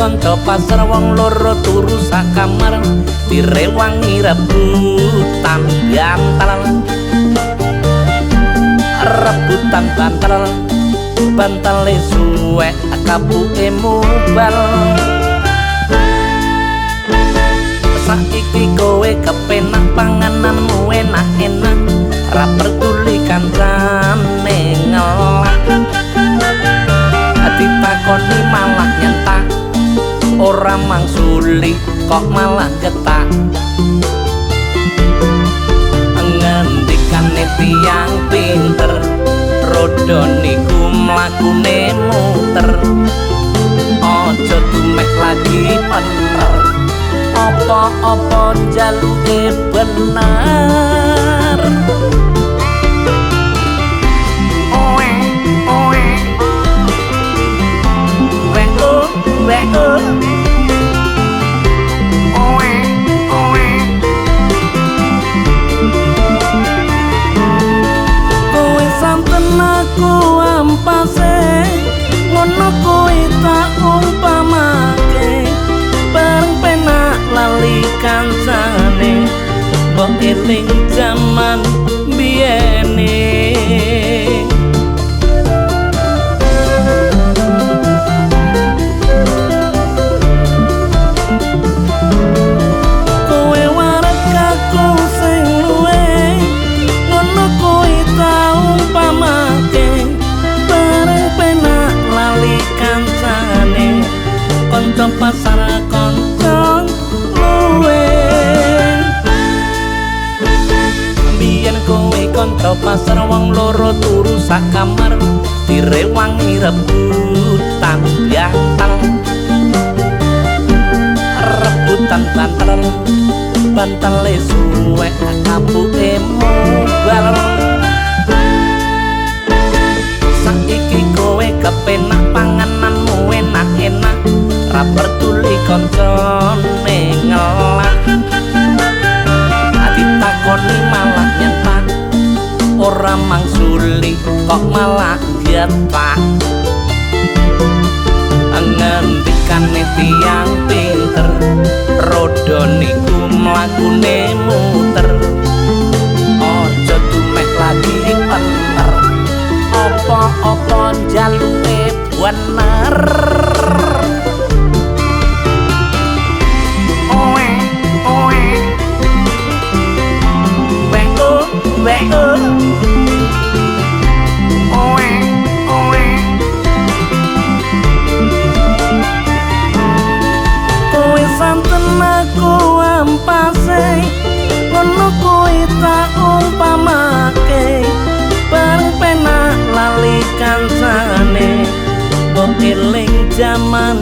kanca pasar wong loro turu sak kamar direwangi rebutan bantal. Rebutan bantal bantal suwe kabuke mubal. Saiki kowe kepenak pangananmu enak-enak ra pertuli mangsuli kok malah getak ngendikane tiyang pinter rodo niku mlakune muter. Aja tumek lagi bener apa-apa jaluke bener eling jaman biyene kowe warek aku sing luwe ngono kowe tau umpamake bareng penak lali kancane kanca pasar pasar wong loro turu sak kamar direwangi rebutan biantal rebutan bantal bantal suwe kabuke mubal saiki kowe kepenak pangananmu enak-enak ra pertuli kancane malah getak ngendikane tiyang pinter rodo niku mlakune muter. Aja tumek lagi bener apa-apa jaluke bener